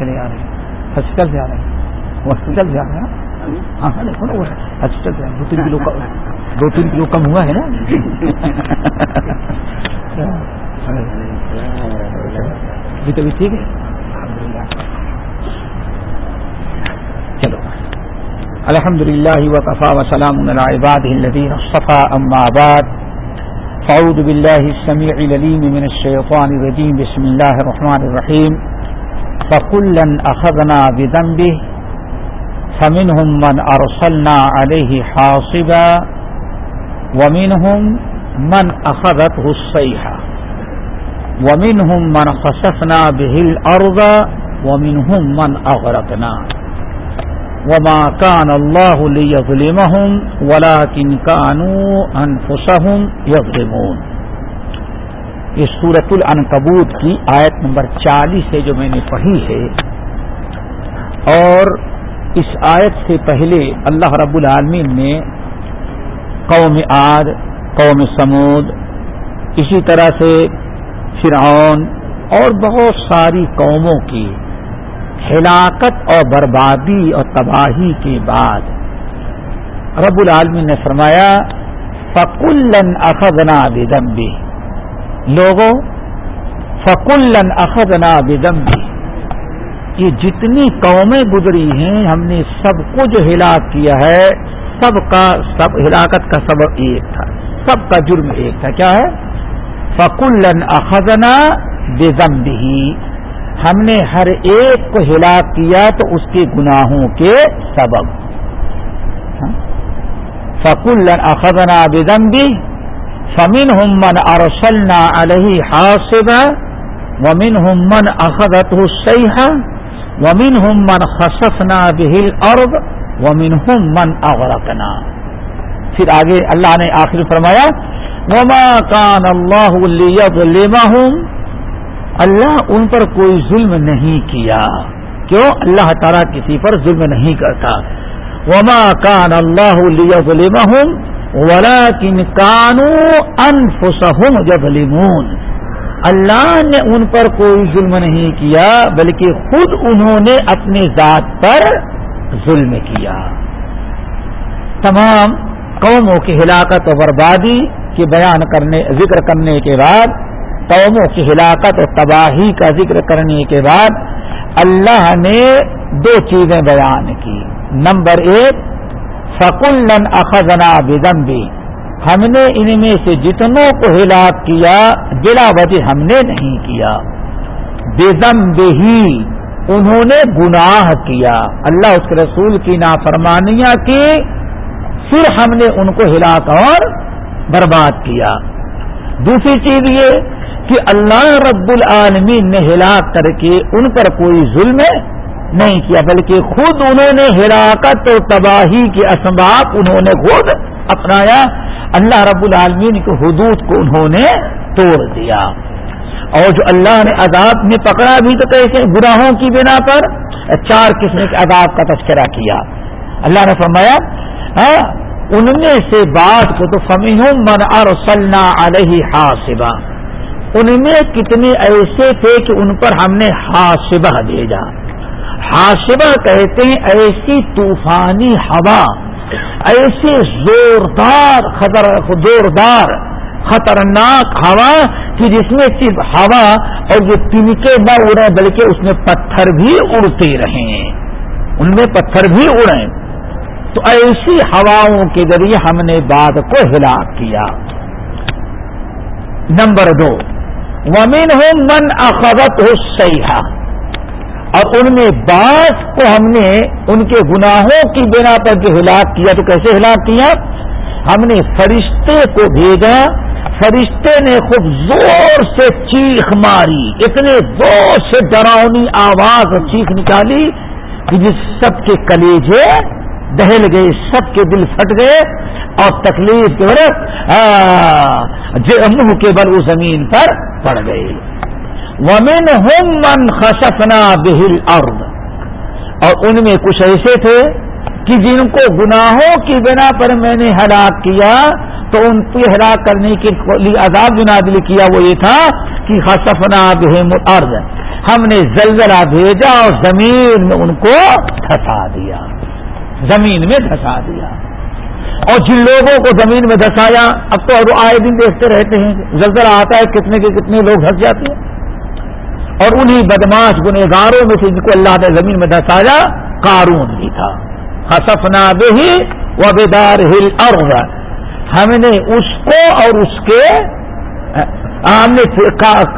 چلے آ رہے ہیں۔ ہاسپٹل سے آ رہے ہیں۔ ہاسپٹل سے آ رہے ہیں ہاں ہاں دیکھو نا وہ ہاسپٹل سے دو تین کلو دو تین کلو کم ہوا ہے نا؟ ہاں۔ جی طبیعت ٹھیک ہے۔ چلو۔ الحمد للہ وقفا وسلام عباد الدین صفا اما آباد فاعوذ بالله السميع العليم من الشيطان الرجيم بسم الله الرحمن الرحيم فكلا أخذنا بذنبه فمنهم من أرسلنا عليه حاصبا ومنهم من أخذته الصيحة ومنهم من خسفنا به الأرض ومنهم من أغرقنا وما كان الله ليظلمهم ولكن كانوا أنفسهم يظلمون یہ سورت العنکبوت کی آیت نمبر چالیس ہے جو میں نے پڑھی ہے۔ اور اس آیت سے پہلے اللہ رب العالمین نے قوم عاد، قوم سمود، اسی طرح سے فرعون اور بہت ساری قوموں کی ہلاکت اور بربادی اور تباہی کے بعد رب العالمین نے فرمایا فکلن اخذنا بدمبی لوگوں فکلن اخذنا بدمبی یہ جتنی قومیں گزری ہیں، ہم نے سب کو جو ہلاک کیا ہے، سب کا سب، ہلاکت کا سبب ایک تھا، سب کا جرم ایک تھا۔ کیا ہے؟ فکلن اخذنا بزمبی ہم نے ہر ایک کو ہلاک کیا تو اس کے گناہوں کے سبب۔ ہاں؟ فکل اخذنا بدمبی فمن ہمن ارسلنا علیہ حاصب ومن ہمن اخذت حسیح ومن ہمن خسفنا بہل ارب ومن ہمن اغرقنا پھر آگے اللہ نے آخر فرمایا، وما کان اللہ لیظلمہم اللہ ان پر کوئی ظلم نہیں کیا۔ کیوں؟ اللہ تعالیٰ کسی پر ظلم نہیں کرتا۔ وما کان اللہ ظلم ولاکن کانو انفسہم جبلیمون اللہ نے ان پر کوئی ظلم نہیں کیا، بلکہ خود انہوں نے اپنے ذات پر ظلم کیا۔ تمام قوموں کی ہلاکت و بربادی کے بیان کرنے، ذکر کرنے کے بعد، قوموں کی ہلاکت اور تباہی کا ذکر کرنے کے بعد، اللہ نے دو چیزیں بیان کی۔ نمبر ایک فکلن اخذنا بدمبی ہم نے ان میں سے جتنوں کو ہلاک کیا، بلا وجہ ہم نے نہیں کیا۔ بےدم ہی انہوں نے گناہ کیا۔ اللہ اس کے رسول کی نافرمانیاں کی، پھر ہم نے ان کو ہلاک اور برباد کیا۔ دوسری چیز یہ کہ اللہ رب العالمین نے ہلاک کر کے ان پر کوئی ظلم نہیں کیا، بلکہ خود انہوں نے ہلاکت اور تباہی کے اسباب انہوں نے خود اپنایا۔ اللہ رب العالمین کے حدود کو انہوں نے توڑ دیا۔ اور جو اللہ نے عذاب میں پکڑا بھی تو کیسے گناہوں کی بنا پر، چار قسم کے عذاب کا تذکرہ کیا۔ اللہ نے فرمایا ہاں، ان میں سے بات کو تو فمین من اور سلنا علیہ حاصبہ ان میں کتنے ایسے تھے کہ ان پر ہم نے حاصبہ بھیجا۔ ہاں، حاصبہ کہتے ہیں، ایسی طوفانی ہوا ایسی زوردار خطر، زوردار خطرناک ہوا کہ جس میں صرف ہوا اور یہ تنکے نہ اڑے بلکہ اس میں پتھر بھی اڑتے رہیں۔ ان میں پتھر بھی اڑے تو ایسی ہواؤں کے ذریعے ہم نے بعد کو ہلاک کیا۔ نمبر دو۔ ومن ہو من اخبت ہو سیاح اور ان میں بعض کو ہم نے ان کے گناہوں کی بنا پر جو ہلاک کیا، تو کیسے ہلاک کیا؟ ہم نے فرشتے کو بھیجا، فرشتے نے خوب زور سے چیخ ماری اتنے زور سے ڈراؤنی آواز چیخ نکالی کہ جس سب کے کلیجے دہل گئے، سب کے دل پھٹ گئے اور تکلیف کے منہ کے بل اس زمین پر پڑ گئے ومن ہوم من خسفنا بہل ارد اور ان میں کچھ ایسے تھے کہ جن کو گناہوں کی بنا پر میں نے ہلاک کیا، تو ان کو ہلاک کرنے کے لیے عذاب جو نادل کیا وہ یہ تھا کہ خسفنا بہم ارد ہم نے زلزلہ بھیجا اور زمین میں ان کو دھسا دیا۔ زمین میں دھسا دیا۔ اور جن لوگوں کو زمین میں دھسایا، اب تو آئے دن دیکھتے رہتے ہیں، زلزلہ آتا ہے، کتنے کے کتنے لوگ دھس جاتے ہیں۔ اور انہی بدماش گنےگاروں میں سے جن کو اللہ نے زمین میں دھسایا قارون بھی تھا۔ ہسفنا بہی و بیدار ہل ارض ہم نے اس کو اور اس کے، ہم نے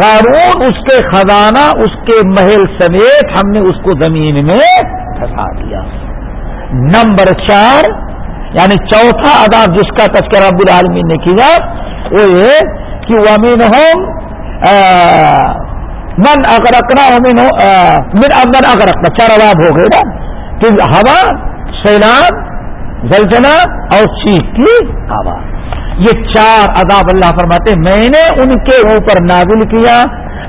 قارون، اس کے خزانہ، اس کے محل سمیت ہم نے اس کو زمین میں پھنسا دیا۔ نمبر چار یعنی چوتھا اداب جس کا تذکرہ رب العالمین نے کیا، وہ یہ کہ وہ امین ہوم من اگر اکنا امین من اگر رکھنا چار اداب ہو گئے نا؟ کہ ہوا، سیلاب، زلزلہ اور چیخ کی آواز. یہ چار عذاب اللہ فرماتے میں نے ان کے اوپر نازل کیا،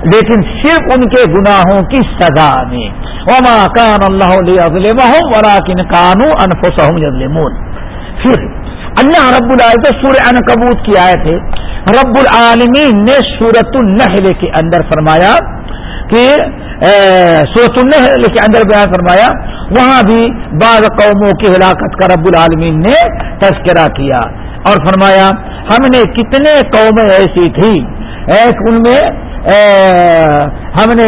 لیکن صرف ان کے گناہوں کی سزا میں۔ وما کان اللہ ولیکن کانو انفسهم یظلمون پھر اللہ رب العالمین سورہ انکبوت کی آئے تھے رب العالمین نے سورت النحل کے اندر فرمایا کہ سورت النحل کے اندر بیان فرمایا، وہاں بھی بعض قوموں کی ہلاکت کا رب العالمین نے تذکرہ کیا اور فرمایا، ہم نے کتنے قومیں ایسی تھی۔ ایک ان میں ہم نے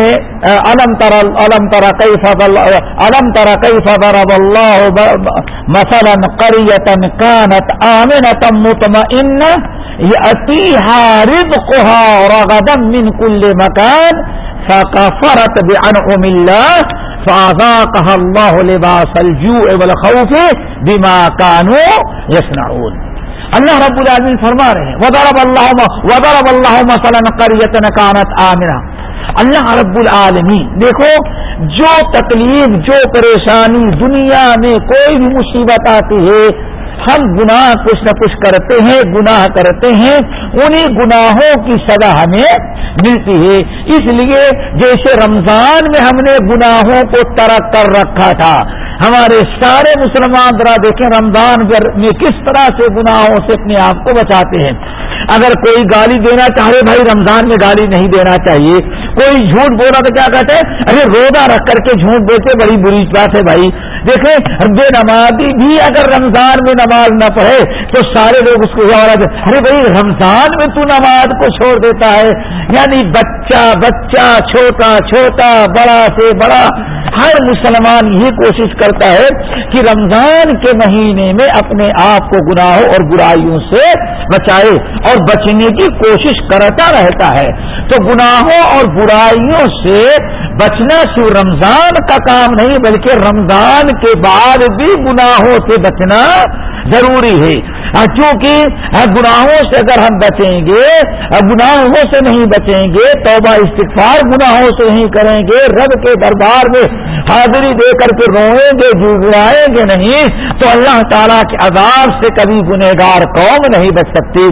علم تر علم ترا کئی فضل علم ترا کئی فضر اللہ مثلا قریتا کانت آمنتا مطمئن یأتیہا رزقها رغدا من کل مکان۔ فکفرت بعنعم اللہ فاذاقها الله لباس الجوع والخوف بما كانوا يصنعون۔ اللہ رب العالمین فرما رہے ہیں، وضرب اللہ وضرب اللہ مثلا قرية كانت آمنة۔ اللہ رب العالمین، دیکھو، جو تکلیف، جو پریشانی دنیا میں کوئی بھی مصیبت آتی ہے ہم گناہ کچھ نہ کچھ کرتے ہیں، گناہ کرتے ہیں، انہیں گناہوں کی سزا ہمیں ملتی ہے۔ اس لیے جیسے رمضان میں ہم نے گناہوں کو ترک کر رکھا تھا۔ ہمارے سارے مسلمان ذرا دیکھیں رمضان میں کس طرح سے گناہوں سے اپنے آپ کو بچاتے ہیں۔ اگر کوئی گالی دینا چاہے، بھائی رمضان میں گالی نہیں دینا چاہیے۔ کوئی جھوٹ بولا تو کیا کہتے ہیں؟ ارے روزہ رکھ کر کے جھوٹ بولتے، بڑی بری بات ہے بھائی۔ دیکھیں بے نمازی بھی اگر رمضان میں نماز نہ پڑھے، تو سارے لوگ اس کو ارے بھائی، رمضان میں تو نماز کو چھوڑ دیتا ہے یعنی بچہ بچہ، چھوٹا چھوٹا، بڑا سے بڑا، ہر مسلمان یہ کوشش کرتا ہے کہ رمضان کے مہینے میں اپنے آپ کو گناہوں اور برائیوں سے بچائے اور بچنے کی کوشش کرتا رہتا ہے۔ تو گناہوں اور برائیوں سے بچنا صرف رمضان کا کام نہیں، بلکہ رمضان کے بعد بھی گناہوں سے بچنا ضروری ہے۔ کیونکہ گناہوں سے اگر ہم بچیں گے گناہوں سے نہیں بچیں گے، توبہ استغفار گناہوں سے نہیں کریں گے، رب کے دربار میں حاضری دے کر کے روئیں گے جگڑائیں گے نہیں، تو اللہ تعالیٰ کے عذاب سے کبھی گنہگار قوم نہیں بچ سکتی۔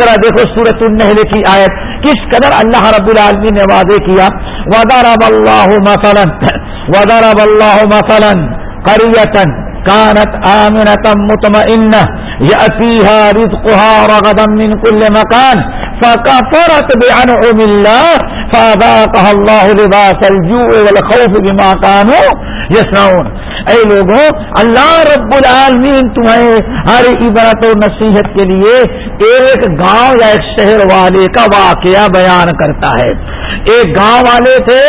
ذرا دیکھو سورت النحل کی آیت، کس قدر اللہ رب العالمین نے واضح کیا۔ وَضَرَبَ اللَّهُ مَثَلًا، وَضَرَبَ اللَّهُ مَثَلًا۔ قریتن کانت آمنة مطمئنہ یأتیها رزقها رغدا من كل مکان فكفرت بعنعم الله فذاقها الله لباس الجوع والخوف بما كانوا يسنعون اے لوگوں، اللہ رب العالمین تمہیں ہر عبرت و نصیحت کے لیے ایک گاؤں یا ایک شہر والے کا واقعہ بیان کرتا ہے۔ ایک گاؤں والے تھے،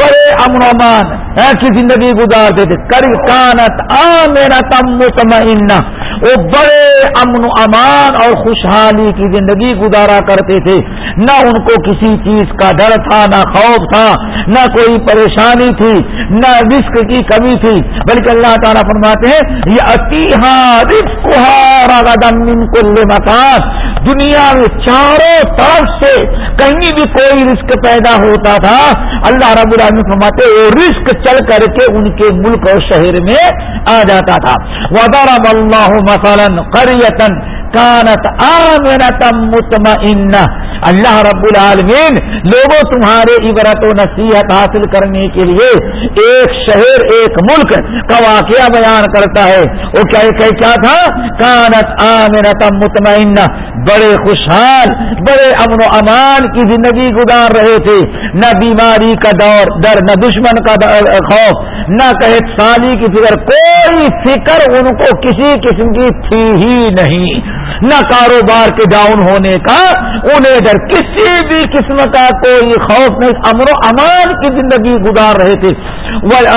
بڑے امن و امان، ایسی زندگی گزارتے تھے۔ کری کانت آ میرا تم وہ بڑے امن و امان اور خوشحالی کی زندگی گزارا کرتے تھے۔ نہ ان کو کسی چیز کا ڈر تھا، نہ خوف تھا، نہ کوئی پریشانی تھی، نہ رسک کی کمی تھی۔ بلکہ اللہ تعالیٰ فرماتے ہیں یہ اتیحا رسک کل مکان۔ دنیا میں چاروں طرف سے کہیں بھی کوئی رسک پیدا ہوتا تھا۔ اللہ رب العالمین فرماتے وہ رسک چل کر کے ان کے ملک اور شہر میں آ جاتا تھا۔ وَضَرَبَ اللَّهُ مثلا قرية كانت آمنة مطمئنة. اللہ رب العالمین لوگوں تمہارے عبرت و نصیحت حاصل کرنے کے لیے ایک شہر، ایک ملک کا واقعہ بیان کرتا ہے۔ وہ کیا کیا تھا؟ کانت آمنتم مطمئنہ بڑے خوشحال، بڑے امن و امان کی زندگی گزار رہے تھے۔ نہ بیماری کا دور ڈر نہ دشمن کا خوف۔ نہ کہے سالی کی فکر، کوئی فکر ان کو کسی قسم کی تھی ہی نہیں۔ نہ کاروبار کے ڈاؤن ہونے کا، انہیں ڈر کسی بھی قسم کا کوئی خوف نہیں، امن و امان کی زندگی گزار رہے تھے۔ وہ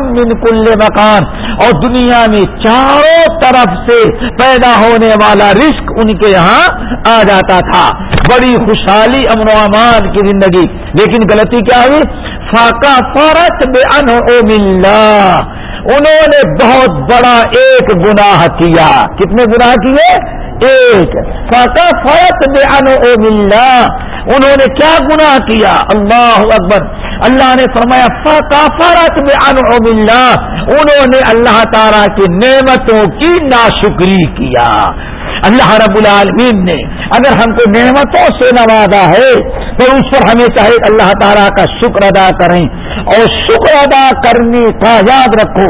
من کل مکان اور دنیا میں چاروں طرف سے پیدا ہونے والا رزق ان کے یہاں آ جاتا تھا۔ بڑی خوشحالی، امن و امان کی زندگی۔ لیکن غلطی کیا ہوئی؟ فاقا فورت بے ان انہوں نے بہت بڑا ایک گناہ کیا۔ کتنے گناہ کیے؟ ایک۔ فاقا فرت بے ان انہوں نے کیا گناہ کیا؟ اللہ اکبر۔ اللہ نے فرمایا فاقا فرت بے ان انہوں نے اللہ تعالی کی نعمتوں کی ناشکری کیا۔ اللہ رب العالمین نے، اگر ہم کو نعمتوں سے نوازا ہے تو اس پر ہمیں چاہے اللہ تعالیٰ کا شکر ادا کریں اور شکر ادا کرنے کا یاد رکھو،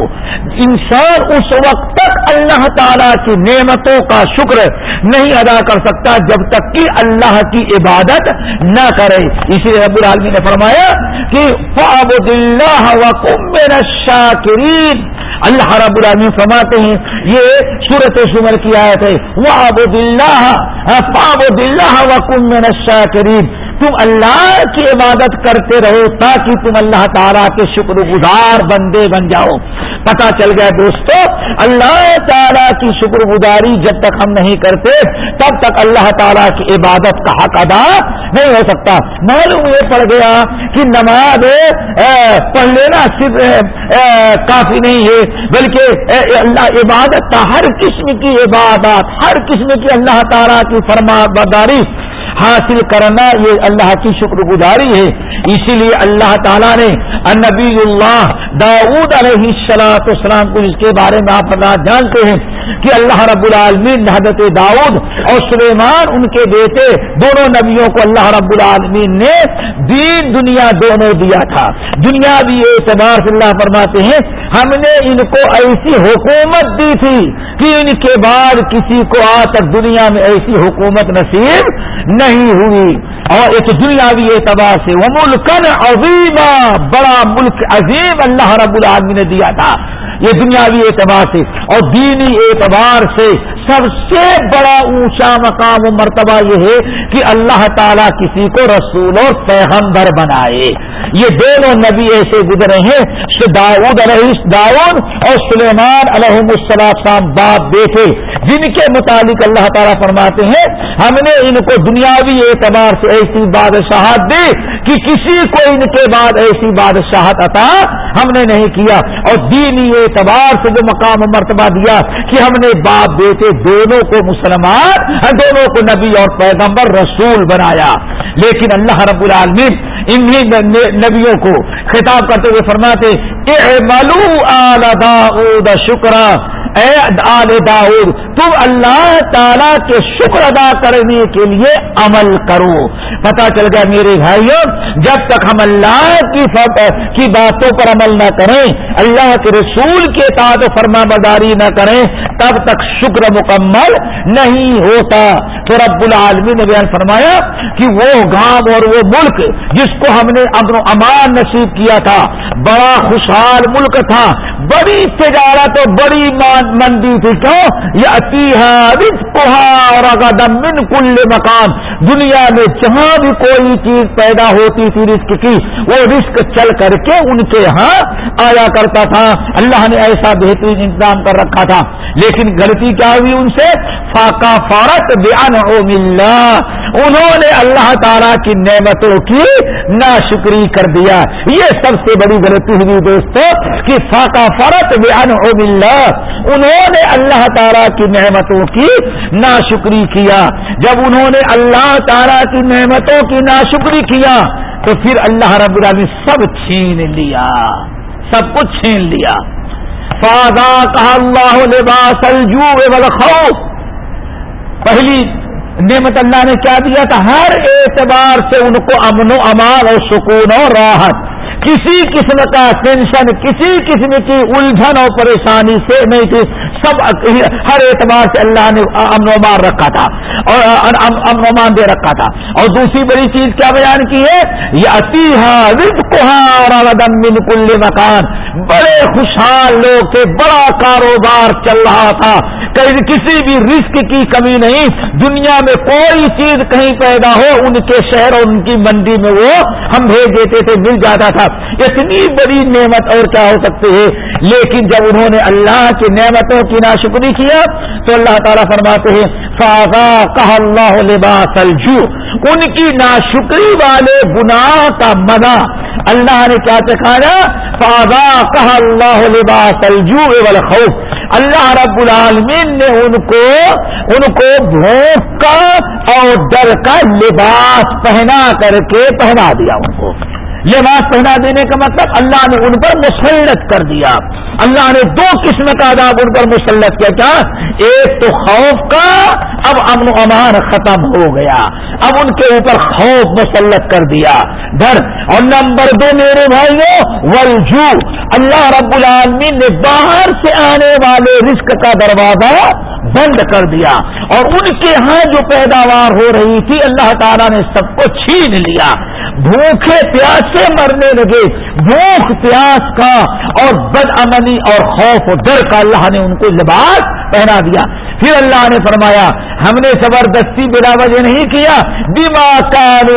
انسان اس وقت تک اللہ تعالیٰ کی نعمتوں کا شکر نہیں ادا کر سکتا جب تک کہ اللہ کی عبادت نہ کرے۔ اسی لیے رب العالمین نے فرمایا کہ فعبد اللہ وکم شاکرین اللہ رب العالمین فرماتے ہیں، یہ صورت شمر کی آیت ہے۔ وہ آبود اللہ پابود اللہ وکم میں نشا تم اللہ کی عبادت کرتے رہو تاکہ تم اللہ تعالیٰ کے شکر گزار بندے بن جاؤ۔ پتا چل گیا دوستو، اللہ تعالیٰ کی شکر گزاری جب تک ہم نہیں کرتے، تب تک اللہ تعالیٰ کی عبادت کا حق ادا نہیں ہو سکتا۔ معلوم یہ پڑ گیا کہ نماز پڑھ لینا صرف کافی نہیں ہے، بلکہ اللہ عبادت کا ہر قسم کی عبادت ہر قسم کی اللہ تعالیٰ کی فرما برداری حاصل کرنا یہ اللہ کی شکر گزاری ہے۔ اسی لیے اللہ تعالیٰ نے نبی اللہ داود علیہ السلاط اسلام کو اس کے بارے میں آپ جانتے ہیں کہ اللہ رب العالمین حضرت داؤد اور سلیمان ان کے بیٹے دونوں نبیوں کو اللہ رب العالمین نے دین دنیا دونوں دیا تھا۔ دنیا بھی اعتبار سے اللہ فرماتے ہیں، ہم نے ان کو ایسی حکومت دی تھی کہ ان کے بعد کسی کو آج تک دنیا میں ایسی حکومت نصیب نہیں ہوئی۔ اور ایک دنیاوی اعتبار سے وہ ملک عظیم بڑا ملک عظیم اللہ رب العالمین نے دیا تھا۔ یہ دنیاوی اعتبار سے اور دینی اعتبار سے سب سے بڑا اونچا مقام و مرتبہ یہ ہے کہ اللہ تعالیٰ کسی کو رسول اور پیغمبر بنائے۔ یہ دونوں نبی ایسے گزرے ہیں داود علیہ داود اور سلیمان علیہ السلام باپ بیٹے، جن کے متعلق اللہ تعالیٰ فرماتے ہیں، ہم نے ان کو دنیاوی اعتبار سے ایسی بادشاہت دی کہ کسی کو ان کے بعد ایسی بادشاہت عطا ہم نے نہیں کیا۔ اور دینی اعتبار سے جو مقام مرتبہ دیا کہ ہم نے باپ بیٹے دونوں کو مسلمان، دونوں کو نبی اور پیغمبر رسول بنایا۔ لیکن اللہ رب العالمین انہی نبیوں کو خطاب کرتے ہوئے فرماتے ملو آل شکرا، اے آل داؤد، تم اللہ تعالی کے شکر ادا کرنے کے لیے عمل کرو۔ پتا چل گیا میرے بھائیوں، جب تک ہم اللہ کی کی باتوں پر عمل نہ کریں، اللہ کے رسول کے تعداد فرما بداری نہ کریں، تب تک شکر مکمل نہیں ہوتا۔ تو رب العالمین نے بیان فرمایا کہ وہ گاؤں اور وہ ملک جس کو ہم نے امن و امان نصیب کیا تھا، بڑا خوشحال ملک تھا، بڑی تجارت اور بڑی مندی تھی، کیوں؟ یہ من کل مکان دنیا میں جہاں بھی کوئی چیز پیدا ہوتی تھی رسک کی، وہ رسک چل کر کے ان کے ہاں آیا کرتا تھا۔ اللہ نے ایسا بہترین انتظام کر رکھا تھا۔ لیکن غلطی کیا ہوئی ان سے؟ فاقا فارت بیان او ملا انہوں نے اللہ تعالی کی نعمتوں کی ناشکری کر دیا۔ یہ سب سے بڑی غلطی ہوئی دوستوں کہ فاقا فارت بیان او انہوں نے اللہ تعالی کی نعمتوں کی ناشکری کیا۔ جب انہوں نے اللہ تعالیٰ کی نعمتوں کی ناشکری کیا، تو پھر اللہ رب العالمین سب چھین لیا۔ سب کچھ چھین لیا۔ فادا کہا اللہ لباس الجو والخوف۔ پہلی نعمت اللہ نے کیا دیا تھا؟ ہر اعتبار سے ان کو امن و امان اور سکون اور راحت کسی قسم کا ٹینشن کسی قسم کی الجھن اور پریشانی سے نہیں تھی۔ سب ہر اعتبار سے اللہ نے امن و امان رکھا تھا۔ اور امن و امان دے رکھا تھا۔ اور دوسری بڑی چیز کیا بیان کی ہے؟ یہ اتی من کل مکان۔ بڑے خوشحال لوگ تھے، بڑا کاروبار چل رہا تھا۔ کسی بھی رسک کی کمی نہیں۔ دنیا میں کوئی چیز کہیں پیدا ہو، ان کے شہر اور ان کی منڈی میں وہ ہم بھیج دیتے تھے، مل جاتا تھا۔ اتنی بڑی نعمت اور کیا ہو سکتے ہے، لیکن جب انہوں نے اللہ کی نعمتوں کی ناشکری کیا، تو اللہ تعالیٰ فرماتے ہیں فاغا کہ اللہ لباس الجو ان کی ناشکری والے گناہ کا منا اللہ نے کیا سکھایا فاغا کہ اللہ لباس الجو والخوف۔ اللہ رب العالمین نے ان کو ان کو بھوک کا اور ڈر کا لباس پہنا کر کے پہنا دیا ان کو۔ لباس پہنا دینے کا مطلب اللہ نے ان پر مسلط کر دیا۔ اللہ نے دو قسم کا عذاب ان پر مسلط کیا۔ کیا؟ ایک تو خوف کا، اب امن و امان ختم ہو گیا۔ اب ان کے اوپر خوف مسلط کر دیا۔ ڈر۔ اور نمبر دو میرے بھائیوں ولجو اللہ رب العالمین نے باہر سے آنے والے رزق کا دروازہ بند کر دیا۔ اور ان کے ہاں جو پیداوار ہو رہی تھی، اللہ تعالیٰ نے سب کو چھین لیا۔ بھوکے پیاسے مرنے لگے۔ بھوک پیاس کا اور بد امنی اور خوف و ڈر کا اللہ نے ان کو لباس پہنا دیا۔ پھر اللہ نے فرمایا، ہم نے زبردستی بلا وجہ نہیں کیا۔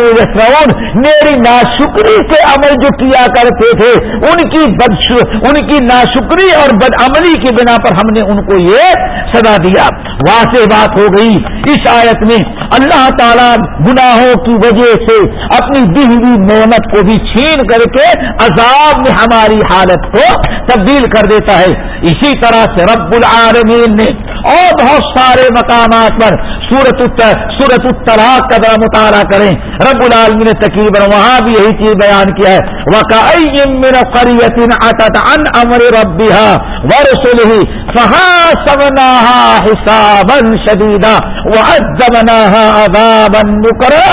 یسرون میری ناشکری سے عمل جو کیا کرتے تھے، ان کی بد ان کی ناشکری اور بد عملی کی بنا پر ہم نے ان کو یہ سزا دیا۔ واضح بات ہو گئی۔ اس آیت میں اللہ تعالیٰ گناہوں کی وجہ سے اپنی ہوئی نعمت کو بھی چھین کر کے عذاب میں ہماری حالت کو تبدیل کر دیتا ہے۔ اسی طرح سے رب العالمین نے اور بہت سارے مقامات پر سورت سورت الطلاق کا ذرا مطالعہ کریں۔ رب العالمین نے تقریباً وہاں بھی یہی چیز بیان کیا ہے۔ وقائم قریت عطت عن امر ربها ورسله فحاسبناها حسابا شديدا وعذبناها عذابا نكرا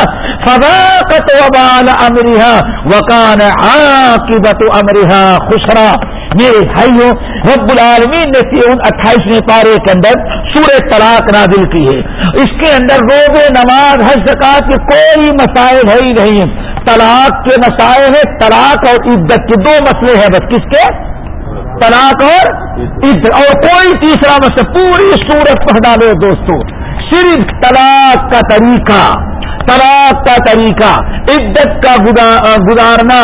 فذاقت وبال امرها وكان عاقبة امرها خسرا میرے بھائیوں، رب العالمین نے اٹھائیسویں پارے کے اندر سورہ طلاق نازل کی ہے۔ اس کے اندر روز نماز، حج زکات کے کوئی مسائل ہے ہی نہیں۔ طلاق کے مسائل ہے طلاق اور عدت کے دو مسئلے ہیں۔ بس کس کے؟ طلاق اور عدت۔ اور کوئی تیسرا مسئلہ پوری سورت پڑھا لو دوستو، صرف طلاق کا طریقہ۔ طلاق کا طریقہ، عدت کا گزارنا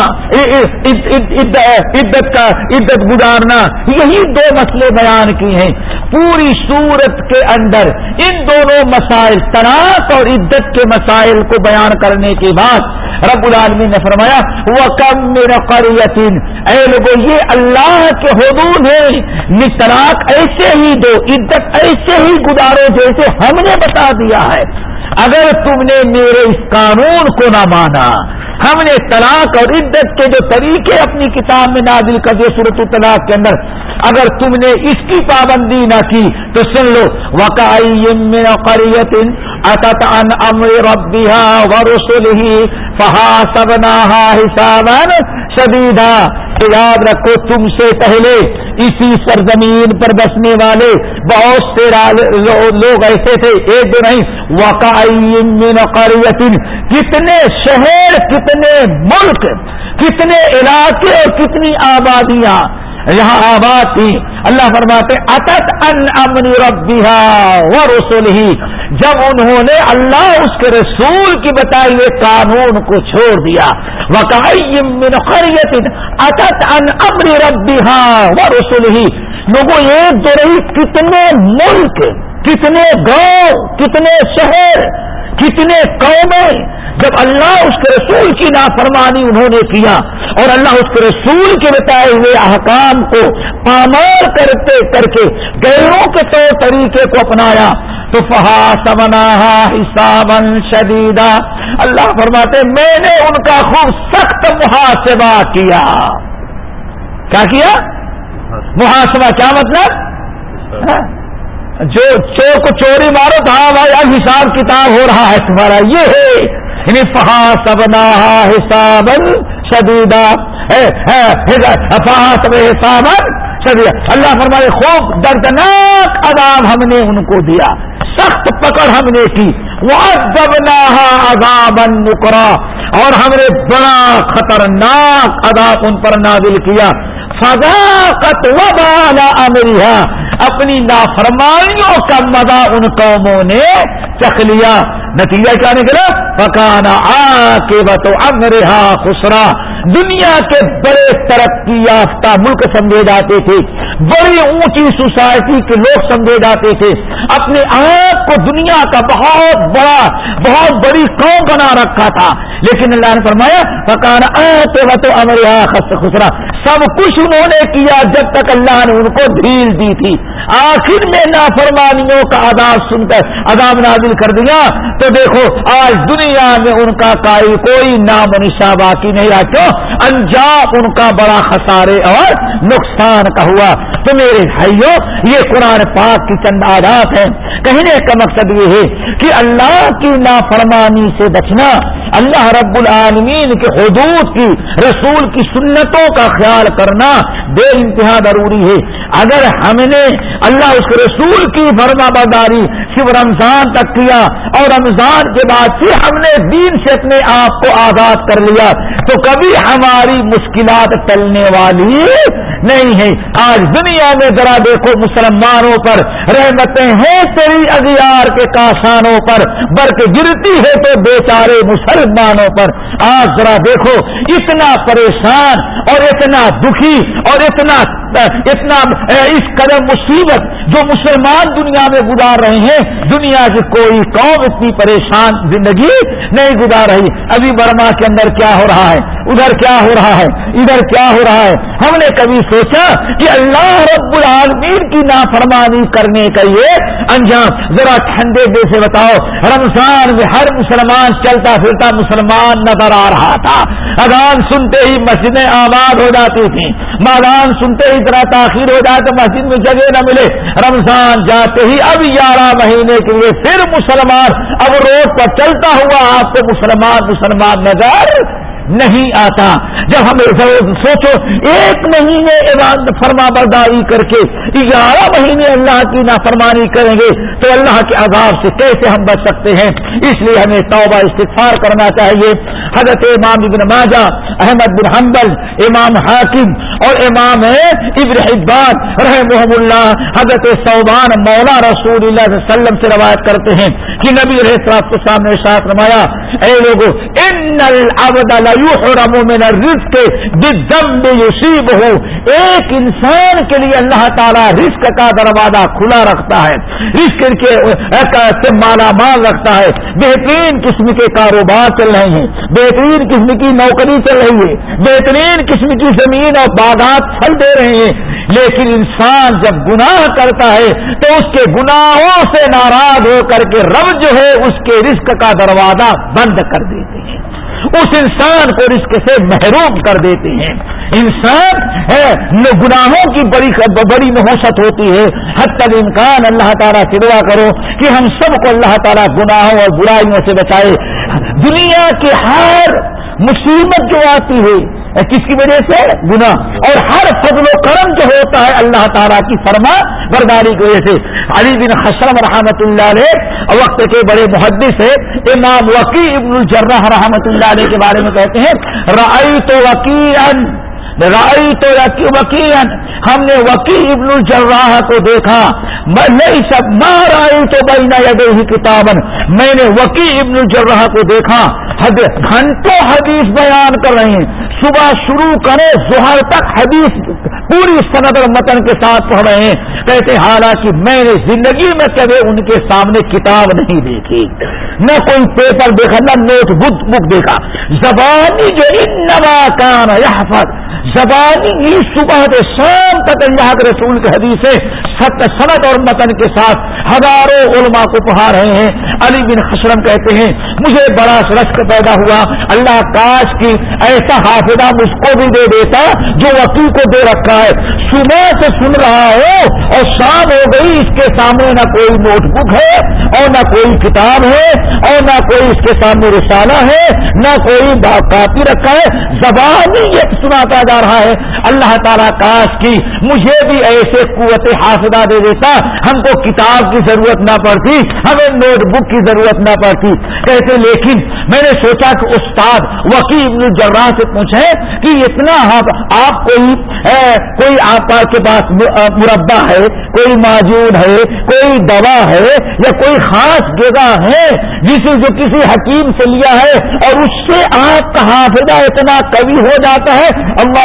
عدت کا، عدت گزارنا، یہی دو مسئلے بیان کی ہیں۔ پوری صورت کے اندر ان دونوں مسائل، طلاق اور عدت کے مسائل کو بیان کرنے کے بعد رب العالمین نے فرمایا وہ کم میرا قریتین اے لوگوں یہ اللہ کے حدود ہیں۔ طلاق ایسے ہی دو، عدت ایسے ہی گزارو جیسے ہم نے بتا دیا ہے۔ اگر تم نے میرے اس قانون کو نہ مانا، ہم نے طلاق اور عدت کے جو طریقے اپنی کتاب میں نازل کر دیے صورت الطلاق کے اندر، اگر تم نے اس کی پابندی نہ کی تو سن لو وقایت اتت ان امر ربها ورسله فحاسبناها حسابا شدیدا تو یاد رکھو، تم سے پہلے اسی سرزمین پر بسنے والے بہت سے لوگ ایسے تھے، ایک دو نہیں وقائم قریتن کتنے شہر، کتنے ملک، کتنے علاقے اور کتنی آبادیاں۔ یہاں آباد تھی۔ اللہ فرماتے اطت ان امن ربیہ و رسول ہی جب انہوں نے اللہ اس کے رسول کی بتائی ہوئے قانون کو چھوڑ دیا۔ وہ قریت اطت ان امن ربیہ و رسول ہی لوگوں ایک دو رہی کتنے ملک، کتنے گاؤں، کتنے شہر کتنے قومیں جب اللہ اس کے رسول کی نافرمانی انہوں نے کیا اور اللہ اس کے رسول کے بتائے ہوئے احکام کو پامال کرتے کر کے گہروں کے طور طریقے کو اپنایا، تو فہا سمنا حساب شدیدہ اللہ فرماتے، میں نے ان کا خوب سخت محاسبہ کیا۔ کیا کیا؟ محاسبہ، کیا مطلب؟ جو چور کو چوری مارو تھا ہاں بھائی، اب حساب کتاب ہو رہا ہے، تمہارا یہ ہے۔ یعنی فہا سبنا حساب شدیدا۔ فہا سب حساب شدید اللہ فرمائے خوب دردناک عذاب ہم نے ان کو دیا۔ سخت پکڑ ہم نے کی۔ وہ دبنا عذاب نکرا۔ اور ہم نے بڑا خطرناک عذاب ان پر نازل کیا۔ فضاقت وبال امریہ اپنی نافرمانیوں کا مزہ ان قوموں نے چکھ لیا۔ نتیجہ کیا نکلا؟ پکانا آ کے بتو امرحا خسرا۔ دنیا کے بڑے ترقی یافتہ ملک سمجھے جاتے تھے، بڑی اونچی سوسائٹی کے لوگ سمجھے جاتے تھے۔ اپنے آپ کو دنیا کا بہت بڑا، بہت بڑی قوم بنا رکھا تھا۔ لیکن اللہ نے فرمایا پکانا آتے بتو خسرا سب کچھ انہوں نے کیا جب تک اللہ نے ان کو ڈھیل دی تھی۔ آخر میں نافرمانیوں کا عذاب سن کر عذاب نازل کر دیا تو دیکھو، آج دنیا میں ان کا کوئی نام و نشا باقی نہیں رہا۔ کیوں؟ انجام ان کا بڑا خسارے اور نقصان کا ہوا۔ تو میرے بھائیوں، یہ قرآن پاک کی چند آدات ہیں۔ کہنے کا مقصد یہ ہے کہ اللہ کی نافرمانی سے بچنا، اللہ رب العالمین کے حدود کی، رسول کی سنتوں کا خیال کرنا بے انتہا ضروری ہے۔ اگر ہم نے اللہ اس کے رسول کی فرما برداری صرف رمضان تک کیا اور رمضان کے بعد پھر ہم نے دین سے اپنے آپ کو آزاد کر لیا، تو کبھی ہماری مشکلات ٹلنے والی نہیں ہے آج دنیا میں ذرا دیکھو مسلمانوں پر رحمتیں ہیں تیری اگیار کے کاشانوں پر برق گرتی ہے تو بیچارے مسلمانوں پر۔ آج ذرا دیکھو، اتنا پریشان اور اتنا دکھی اور اتنا اتنا اس قدم مصیبت جو مسلمان دنیا میں گزار رہے ہیں، دنیا کی کوئی قوم اتنی پریشان زندگی نہیں گزار رہی۔ ابھی برما کے اندر کیا ہو رہا ہے؟ ادھر کیا ہو رہا ہے؟ ادھر کیا ہو رہا ہے؟ ہم نے کبھی سوچا کہ اللہ رب العالمین کی نافرمانی کرنے کا یہ انجام۔ ذرا ٹھنڈے دے سے بتاؤ، رمضان میں ہر مسلمان چلتا پھرتا مسلمان نظر آ رہا تھا۔ اذان سنتے ہی مسجدیں آباد ہو جاتی تھی۔ مادان سنتے ہی اتنا تاخیر ہو جائے تو مسجد میں جگہ نہ ملے۔ رمضان جاتے ہی اب گیارہ مہینے کے لیے پھر مسلمان، اب روڈ پر چلتا ہوا آپ کو مسلمان مسلمان نظر نہیں آتا۔ جب ہمیں سوچو، ایک مہینے فرما برداری کر کے، گیارہ مہینے اللہ کی نافرمانی کریں گے، تو اللہ کے عذاب سے کیسے ہم بچ سکتے ہیں؟ اس لیے ہمیں توبہ استفار کرنا چاہیے۔ حضرت امام ابن ماجہ، احمد بن حنبل، امام حاکم اور امام ابن حبان رحم اللہ، حضرت صوبان مولا رسول اللہ علیہ وسلم سے روایت کرتے ہیں کہ نبی رہ کو سامنے ساتھ رمایا اے لوگوں ان العبد يحرم من الرزق بالذنب يصيبه۔ ایک انسان کے لیے اللہ تعالیٰ رزق کا دروازہ کھلا رکھتا ہے۔ رزق کے مالا مال رکھتا ہے۔ بہترین قسم کے کاروبار چل رہے ہیں۔ بہترین قسم کی نوکری چل رہی ہے۔ بہترین قسم کی زمین اور باغات پھل دے رہے ہیں۔ لیکن انسان جب گناہ کرتا ہے تو اس کے گناہوں سے ناراض ہو کر کے رب جو ہے اس کے رزق کا دروازہ بند کر دیتے ہیں۔ اس انسان کو رزق سے محروم کر دیتے ہیں۔ انسان ہے گناہوں کی بڑی بڑی نحوست ہوتی ہے۔ حد تک امکان اللہ تعالیٰ سے دعا کرو کہ ہم سب کو اللہ تعالیٰ گناہوں اور برائیوں سے بچائے۔ دنیا کے ہر مصیبت جو آتی ہے، کس کی وجہ سے؟ گنا اور ہر فضل و کرم جو ہوتا ہے، اللہ تعالیٰ کی فرما برداری کی وجہ سے۔ علی بن حسن رحمت اللہ علیہ، وقت کے بڑے محدث ہے امام وکی ابن الجرح رحمت اللہ علیہ کے بارے میں کہتے ہیں رائی تو وکیل رائی تو وکیل ہم نے وکی ابن الجراح کو دیکھا. میں نہیں سب رائی تو بہنا ہی کتابن میں نے وکی ابن الجراح کو دیکھا. گھنٹوں حدیث بیان کر رہے ہیں. صبح شروع کرے ظہر تک حدیث پوری صنعت اور متن کے ساتھ پڑھ رہے ہیں. کہتے حالانکہ میں نے زندگی میں کبھی ان کے سامنے کتاب نہیں دیکھی. نہ کوئی پیپر دیکھا، نہ نوٹ بک بک دیکھا. زبانی جو ان نوا کان زبانی صبح سے شام تک اللہ کے رسول کے حدیث ست صنعت اور متن کے ساتھ ہزاروں علماء کو پڑھا رہے ہیں۔ علی بن خشرم کہتے ہیں، مجھے بڑا رشک پیدا ہوا۔ اللہ کاش کی ایسا حافظہ مجھ کو بھی دے دیتا جو وکیل کو دے رکھا ہے۔ صبح سے سن رہا ہو اور شام ہو گئی، اس کے سامنے نہ کوئی نوٹ بک ہے اور نہ کوئی کتاب ہے اور نہ کوئی اس کے سامنے رسالہ ہے، نہ کوئی کاپی رکھا ہے۔ زبان ہی یہ سناتا جا رہا ہے، اللہ تعالیٰ کاش کی، مجھے بھی ایسے قوت حافظہ دے دیتا، ہم کو کتاب کی ضرورت نہ پڑتی، ہمیں نوٹ بک کی ضرورت نہ پڑتی۔ کہتے لیکن میں نے سوچا کہ استاد وکیل جرا سے پوچھے کہ اتنا آپ کوئی کوئی آپ کے پاس مربع ہے، کوئی معجون ہے، کوئی دوا ہے، یا کوئی خاص جگہ ہے جسے جو کسی حکیم سے لیا ہے اور اس سے آپ کا حافظہ اتنا کبھی ہو جاتا ہے، اللہ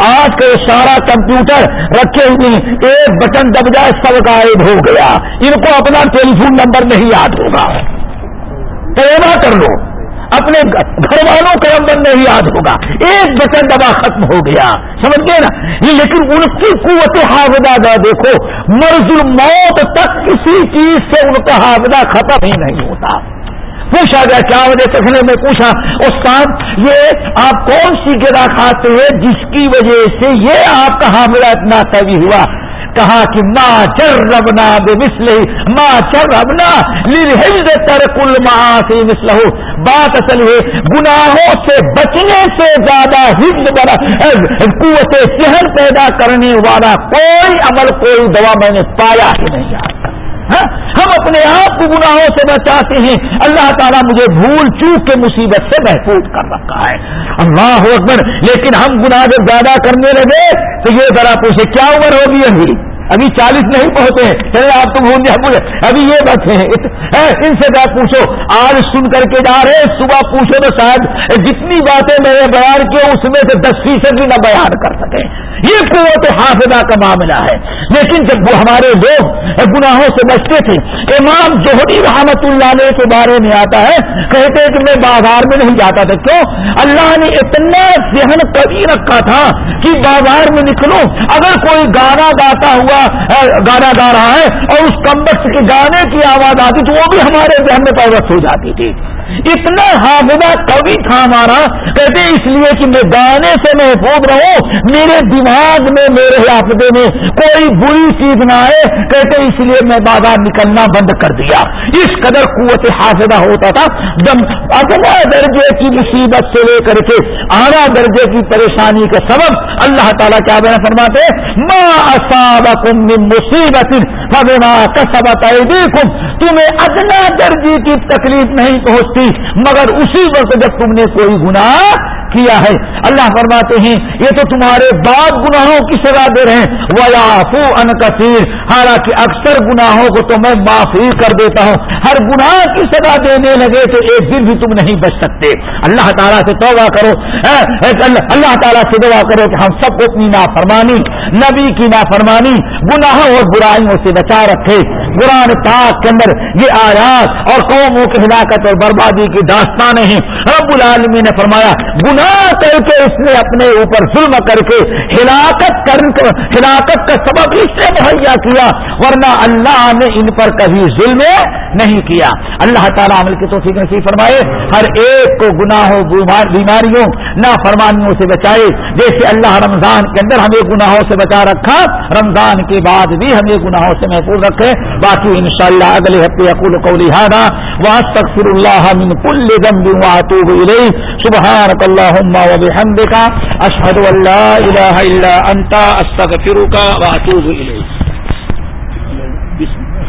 آج کے سارا کمپیوٹر رکھے ہوئے ایک بٹن دب جائے سب غائب ہو گیا۔ ان کو اپنا ٹیلی فون نمبر نہیں یاد ہوگا۔ توبہ کر لو۔ اپنے گھر والوں کا نمبر نہیں یاد ہوگا۔ ایک بچن دبا ختم ہو گیا۔ سمجھ گئے نا؟ لیکن ان کی قوت حافظہ دیکھو، مرض موت تک کسی چیز سے ان کا حافظہ ختم ہی نہیں ہوتا۔ پوچھا گیا، کیا وجہ سکھنے میں پوچھا، استاد، یہ آپ کون سی گرا کھاتے ہیں جس کی وجہ سے یہ آپ کا حاملہ اتنا طوی ہوا؟ کہا کہ ماں چر ربنا بے مسل ماں چر ربنا تر کل ماں سے مسل بات اصل ہے، گناہوں سے بچنے سے زیادہ ہند بنا قوت صحت پیدا کرنے والا کوئی عمل، کوئی دوا میں نے پایا ہی نہیں۔ آتا ہاں؟ ہاں؟ ہم اپنے آپ کو گناہوں سے بچاتے ہیں۔ اللہ تعالیٰ مجھے بھول چوک کے مصیبت سے محفوظ کر رکھا ہے۔ اللہ اکبر، لیکن ہم گناہ جب زیادہ کرنے لگے تو یہ ذرا پوچھے کیا عمر ہوگی ابھی؟ ابھی چالیس نہیں پہنچے چلے آپ تو بھول جائے بولے ابھی یہ بچے ہیں۔ ان سے بات پوچھو۔ آج سن کر کے جا رہے صبح پوچھو تو شاید جتنی باتیں میں نے بیان کی اس میں سے دس فیصد بھی نہ بیان کر سکے یہ قوت حافظہ کا معاملہ ہے۔ لیکن جب وہ ہمارے لوگ گناہوں سے بچتے تھے، امام جوہری رحمت اللہ علیہ کے بارے میں آتا ہے، کہتے کہ میں بازار میں نہیں جاتا تھا۔ کیوں؟ اللہ نے اتنا ذہن کبھی رکھا تھا کہ بازار میں نکلو، اگر کوئی گانا گاتا ہوا گانا گا رہا ہے اور اس کمبخت کے گانے کی آواز آتی تو وہ بھی ہمارے ذہن میں پروت ہو جاتی تھی۔ اتنا حافظہ کبھی تھا ہمارا کہتے اس لیے کہ میں گانے سے محفوظ رہوں، میرے دماغ میں، میرے حافظے میں کوئی بری چیز نہ آئے کہتے اس لیے میں بازار نکلنا بند کر دیا۔ اس قدر قوت حافظہ ہوتا تھا، جب اگلا درجے کی مصیبت سے لے کر کے اعلیٰ درجے کی پریشانی کا سبب اللہ تعالیٰ کیا بنا فرماتے ماں مصیبت کسبت ایدیکم تمہیں ادنا درجے کی تکلیف نہیں پہنچتی مگر اسی وقت جب تم نے کوئی گناہ کیا ہے؟ اللہ فرماتے ہیں، یہ تو تمہارے بعد گناہوں کی سزا دے رہے ہیں۔ وہ ان کثیر حالانکہ اکثر گناہوں کو تو میں معافی کر دیتا ہوں۔ ہر گناہ کی سزا دینے لگے تو ایک دن بھی تم نہیں بچ سکتے۔ اللہ تعالیٰ سے توبہ کرو۔ اللہ تعالیٰ سے دعا کرو کہ ہم سب کو اپنی نافرمانی، نبی کی نافرمانی، گناہوں اور برائیوں سے بچا رکھے۔ قرآن پاک کے اندر یہ آیات اور قوموں کی ہلاکت اور بربادی کی داستانیں ہیں۔ رب العالمی نے فرمایا، گناہ کر کے اس نے اپنے اوپر ظلم کر کے ہلاکت کر ہلاکت کا سبب اس سے مہیا کیا، ورنہ اللہ نے ان پر کبھی ظلم نہیں کیا۔ اللہ تعالیٰ عمل کی توفیق نصیب فرمائے۔ ہر ایک کو گناہوں بیماریوں نہ فرمانیوں سے بچائے۔ جیسے اللہ رمضان کے اندر ہمیں گناہوں سے بچا رکھا، رمضان کے بعد بھی ہمیں گناہوں سے محفوظ رکھے۔ باقی انشاءاللہ اگلے ہفتے اقول قولی هذا واستغفر الله من كل ذنب واتوب اليه سبحانك اللهم وبحمدك اشهد ان لا اله الا انت استغفرك واتوب اليك بسم الله